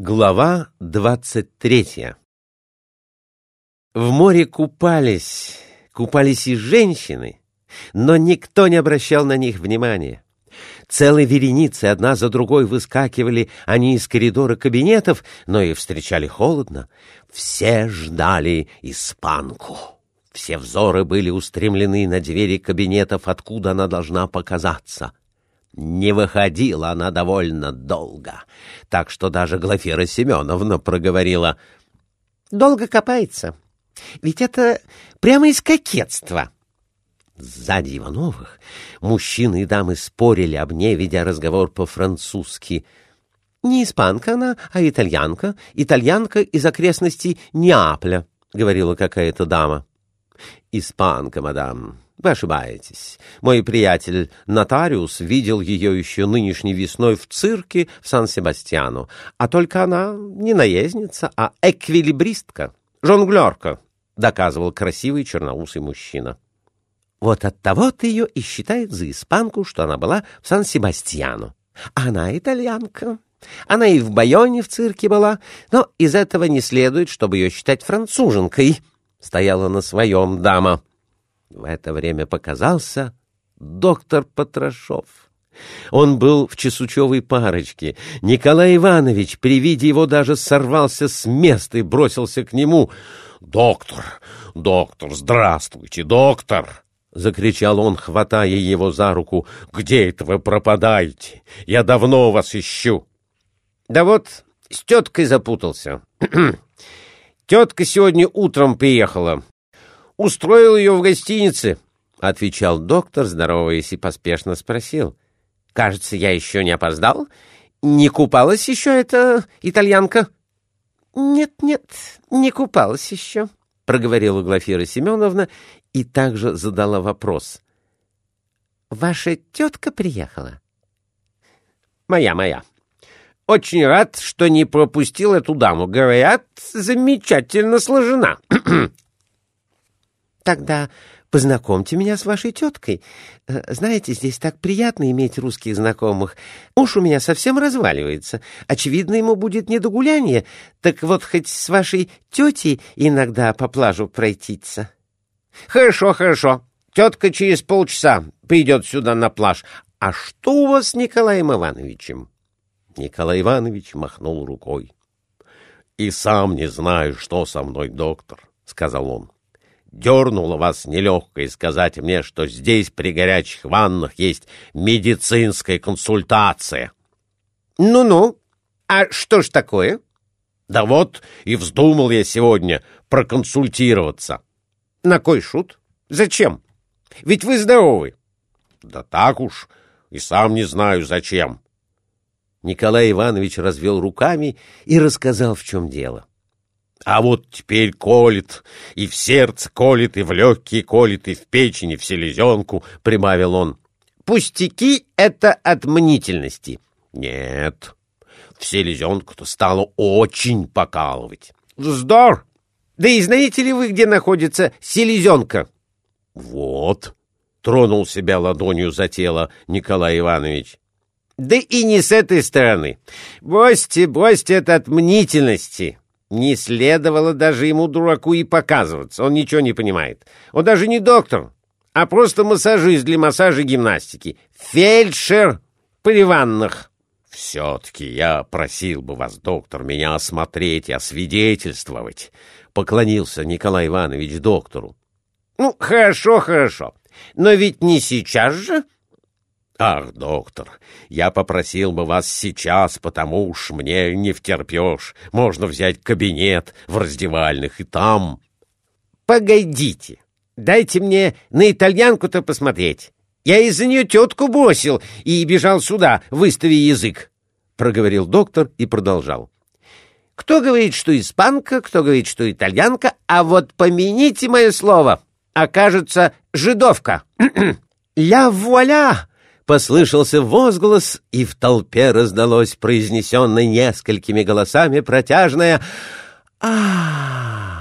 Глава двадцать третья В море купались, купались и женщины, но никто не обращал на них внимания. Целые вереницы одна за другой выскакивали они из коридора кабинетов, но их встречали холодно. Все ждали испанку. Все взоры были устремлены на двери кабинетов, откуда она должна показаться. Не выходила она довольно долго, так что даже Глафира Семеновна проговорила. — Долго копается. Ведь это прямо из кокетства. Сзади Ивановых мужчины и дамы спорили об ней, ведя разговор по-французски. «Не испанка она, а итальянка. Итальянка из окрестностей Неаполя», — говорила какая-то дама. «Испанка, мадам», вы ошибаетесь. Мой приятель нотариус видел ее еще нынешней весной в цирке в Сан-Себастьяну, а только она не наездница, а эквилибристка, жонглерка, доказывал красивый черноусый мужчина. Вот от того-то ее и считают за испанку, что она была в Сан-Себастьяну. Она итальянка. Она и в Байоне в цирке была, но из этого не следует, чтобы ее считать француженкой. Стояла на своем дама. В это время показался доктор Потрошов. Он был в чесучевой парочке. Николай Иванович при виде его даже сорвался с места и бросился к нему. «Доктор! Доктор! Здравствуйте, доктор!» — закричал он, хватая его за руку. «Где это вы пропадаете? Я давно вас ищу!» «Да вот с теткой запутался. Тетка сегодня утром приехала устроил ее в гостинице, — отвечал доктор, здороваясь, и поспешно спросил. — Кажется, я еще не опоздал? Не купалась еще эта итальянка? — Нет-нет, не купалась еще, — проговорила Глафира Семеновна и также задала вопрос. — Ваша тетка приехала? — Моя, моя. Очень рад, что не пропустил эту даму. Говорят, замечательно сложена. Тогда познакомьте меня с вашей теткой. Э, знаете, здесь так приятно иметь русских знакомых. Муж у меня совсем разваливается. Очевидно, ему будет не до гуляния. Так вот, хоть с вашей тетей иногда по плажу пройтиться. Хорошо, хорошо. Тетка через полчаса придет сюда на пляж. А что у вас с Николаем Ивановичем? Николай Иванович махнул рукой. — И сам не знаю, что со мной, доктор, — сказал он. Дернуло вас нелегкое сказать мне, что здесь при горячих ваннах есть медицинская консультация. Ну-ну, а что ж такое? Да вот и вздумал я сегодня проконсультироваться. На кой шут? Зачем? Ведь вы здоровы. Да так уж, и сам не знаю зачем. Николай Иванович развел руками и рассказал, в чем дело. А вот теперь колет, и в сердце колет, и в легкие колет, и в печени, в селезенку, — прибавил он. Пустяки — это от мнительности. Нет, в селезенку-то стало очень покалывать. Вздор! Да и знаете ли вы, где находится селезенка? Вот, — тронул себя ладонью за тело Николай Иванович. Да и не с этой стороны. Бросьте, бросьте это от мнительности. Не следовало даже ему, дураку, и показываться. Он ничего не понимает. Он даже не доктор, а просто массажист для массажа гимнастики. Фельдшер при ваннах. Все-таки я просил бы вас, доктор, меня осмотреть и освидетельствовать. Поклонился Николай Иванович доктору. Ну, хорошо, хорошо. Но ведь не сейчас же... «Ах, доктор, я попросил бы вас сейчас, потому уж мне не втерпешь. Можно взять кабинет в раздевальных и там...» «Погодите, дайте мне на итальянку-то посмотреть. Я из-за нее тетку бросил и бежал сюда, выстави язык», — проговорил доктор и продолжал. «Кто говорит, что испанка, кто говорит, что итальянка, а вот помяните мое слово, окажется жидовка». «Ля вуаля!» Послышался возглас, и в толпе раздалось произнесенное несколькими голосами протяжное «А-а-а!»